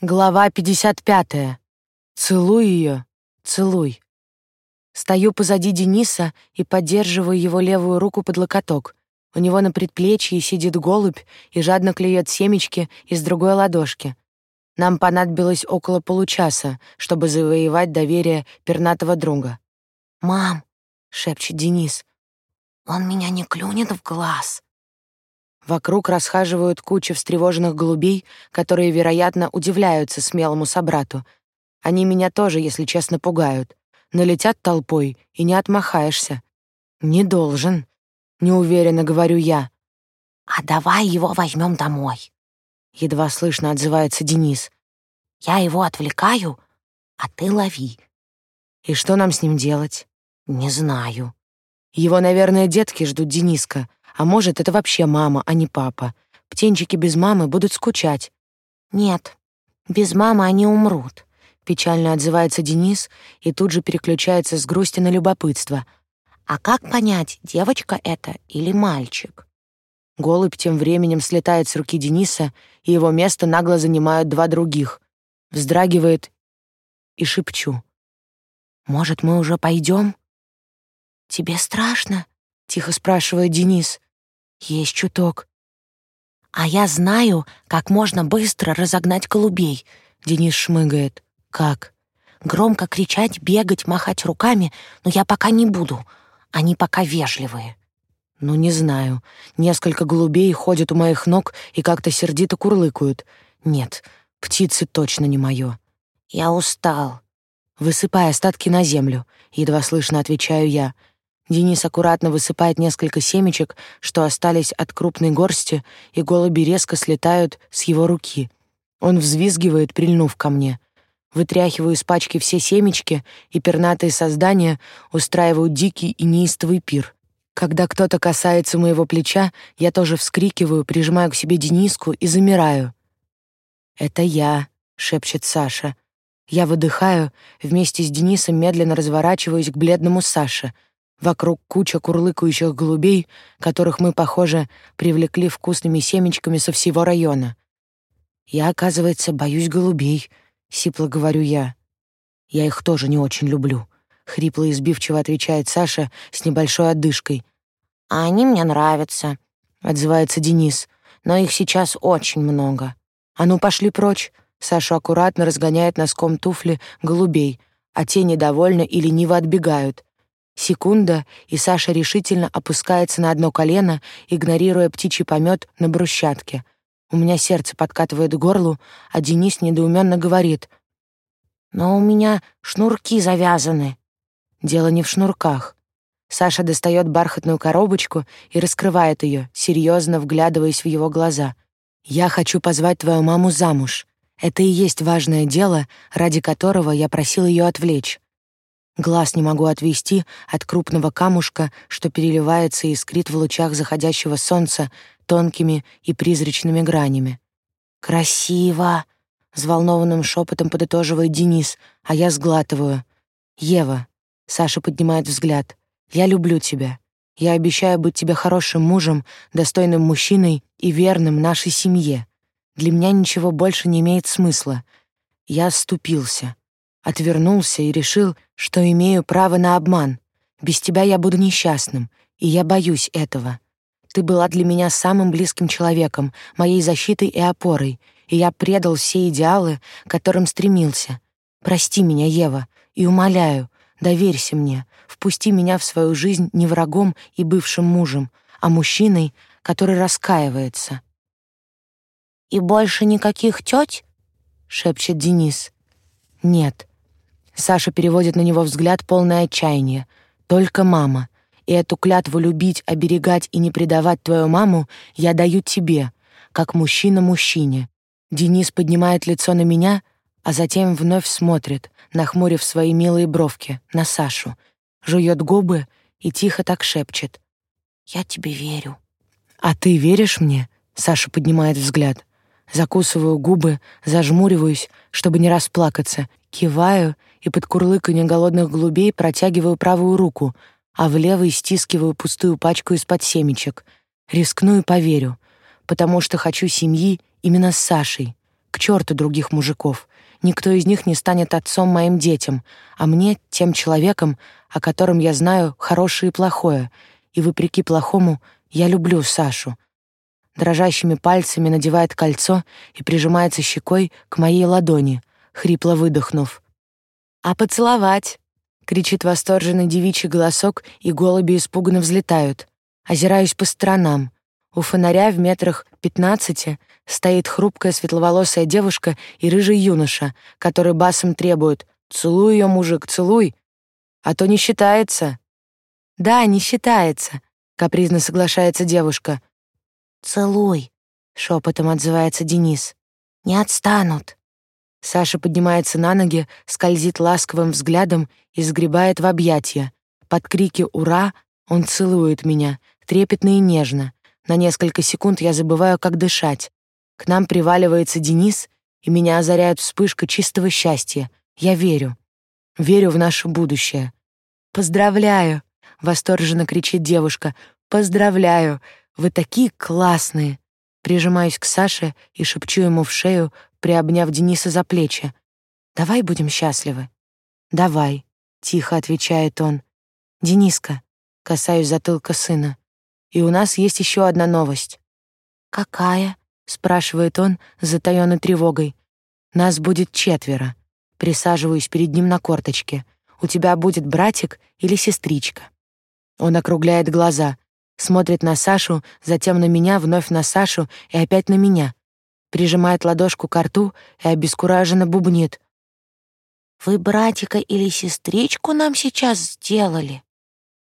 Глава 55. Целуй ее, целуй. Стою позади Дениса и поддерживаю его левую руку под локоток. У него на предплечье сидит голубь и жадно клюет семечки из другой ладошки. Нам понадобилось около получаса, чтобы завоевать доверие пернатого друга. «Мам», — шепчет Денис, — «он меня не клюнет в глаз». Вокруг расхаживают куча встревоженных голубей, которые, вероятно, удивляются смелому собрату. Они меня тоже, если честно, пугают. Налетят толпой, и не отмахаешься. Не должен, неуверенно говорю я. А давай его возьмем домой. Едва слышно отзывается Денис. Я его отвлекаю, а ты лови. И что нам с ним делать? Не знаю. Его, наверное, детки ждут Дениска. А может, это вообще мама, а не папа. Птенчики без мамы будут скучать. Нет, без мамы они умрут. Печально отзывается Денис и тут же переключается с грусти на любопытство. А как понять, девочка это или мальчик? Голубь тем временем слетает с руки Дениса, и его место нагло занимают два других. Вздрагивает и шепчу. «Может, мы уже пойдем? «Тебе страшно?» — тихо спрашивает Денис. Есть чуток. А я знаю, как можно быстро разогнать голубей. Денис шмыгает. Как? Громко кричать, бегать, махать руками, но я пока не буду. Они пока вежливые. Ну, не знаю. Несколько голубей ходят у моих ног и как-то сердито курлыкают. Нет, птицы точно не моё. Я устал. Высыпай остатки на землю, едва слышно отвечаю я. Денис аккуратно высыпает несколько семечек, что остались от крупной горсти, и голуби резко слетают с его руки. Он взвизгивает, прильнув ко мне. Вытряхиваю из пачки все семечки, и пернатые создания устраивают дикий и неистовый пир. Когда кто-то касается моего плеча, я тоже вскрикиваю, прижимаю к себе Дениску и замираю. «Это я», — шепчет Саша. Я выдыхаю, вместе с Денисом медленно разворачиваюсь к бледному Саше — Вокруг куча курлыкающих голубей, которых мы, похоже, привлекли вкусными семечками со всего района. Я, оказывается, боюсь голубей, сипло говорю я. Я их тоже не очень люблю, хрипло и сбивчиво отвечает Саша с небольшой отдышкой. А они мне нравятся, отзывается Денис. Но их сейчас очень много. А ну пошли прочь. Саша аккуратно разгоняет носком туфли голубей, а те недовольно и лениво отбегают. Секунда, и Саша решительно опускается на одно колено, игнорируя птичий помет на брусчатке. У меня сердце подкатывает к горлу, а Денис недоуменно говорит. «Но у меня шнурки завязаны». Дело не в шнурках. Саша достает бархатную коробочку и раскрывает ее, серьезно вглядываясь в его глаза. «Я хочу позвать твою маму замуж. Это и есть важное дело, ради которого я просил ее отвлечь. Глаз не могу отвести от крупного камушка, что переливается и искрит в лучах заходящего солнца тонкими и призрачными гранями. «Красиво!» — взволнованным шепотом подытоживает Денис, а я сглатываю. «Ева», — Саша поднимает взгляд, — «я люблю тебя. Я обещаю быть тебе хорошим мужем, достойным мужчиной и верным нашей семье. Для меня ничего больше не имеет смысла. Я оступился» отвернулся и решил, что имею право на обман. Без тебя я буду несчастным, и я боюсь этого. Ты была для меня самым близким человеком, моей защитой и опорой, и я предал все идеалы, к которым стремился. Прости меня, Ева, и умоляю, доверься мне, впусти меня в свою жизнь не врагом и бывшим мужем, а мужчиной, который раскаивается. «И больше никаких тёть?» — шепчет Денис. «Нет», Саша переводит на него взгляд полное отчаяние. «Только мама. И эту клятву любить, оберегать и не предавать твою маму я даю тебе, как мужчина мужчине». Денис поднимает лицо на меня, а затем вновь смотрит, нахмурив свои милые бровки, на Сашу, жует губы и тихо так шепчет. «Я тебе верю». «А ты веришь мне?» Саша поднимает взгляд. Закусываю губы, зажмуриваюсь, чтобы не расплакаться, киваю и под курлыканье голодных голубей протягиваю правую руку, а в левой стискиваю пустую пачку из-под семечек. Рискну и поверю, потому что хочу семьи именно с Сашей. К черту других мужиков. Никто из них не станет отцом моим детям, а мне — тем человеком, о котором я знаю хорошее и плохое. И вопреки плохому я люблю Сашу. Дрожащими пальцами надевает кольцо и прижимается щекой к моей ладони, хрипло выдохнув. «А поцеловать?» — кричит восторженный девичий голосок, и голуби испуганно взлетают. Озираюсь по сторонам. У фонаря в метрах пятнадцати стоит хрупкая светловолосая девушка и рыжий юноша, который басом требует «Целуй ее, мужик, целуй!» «А то не считается!» «Да, не считается», — капризно соглашается девушка. «Целуй», — шепотом отзывается Денис. «Не отстанут». Саша поднимается на ноги, скользит ласковым взглядом и сгребает в объятия. Под крики «Ура!» он целует меня, трепетно и нежно. На несколько секунд я забываю, как дышать. К нам приваливается Денис, и меня озаряет вспышка чистого счастья. Я верю. Верю в наше будущее. «Поздравляю!» — восторженно кричит девушка. «Поздравляю! Вы такие классные!» Прижимаюсь к Саше и шепчу ему в шею, приобняв Дениса за плечи. «Давай будем счастливы». «Давай», — тихо отвечает он. «Дениска», — касаюсь затылка сына. «И у нас есть еще одна новость». «Какая?» — спрашивает он с затаённой тревогой. «Нас будет четверо». Присаживаюсь перед ним на корточке. «У тебя будет братик или сестричка?» Он округляет глаза, смотрит на Сашу, затем на меня, вновь на Сашу и опять на меня прижимает ладошку к рту и обескураженно бубнит. «Вы братика или сестричку нам сейчас сделали?»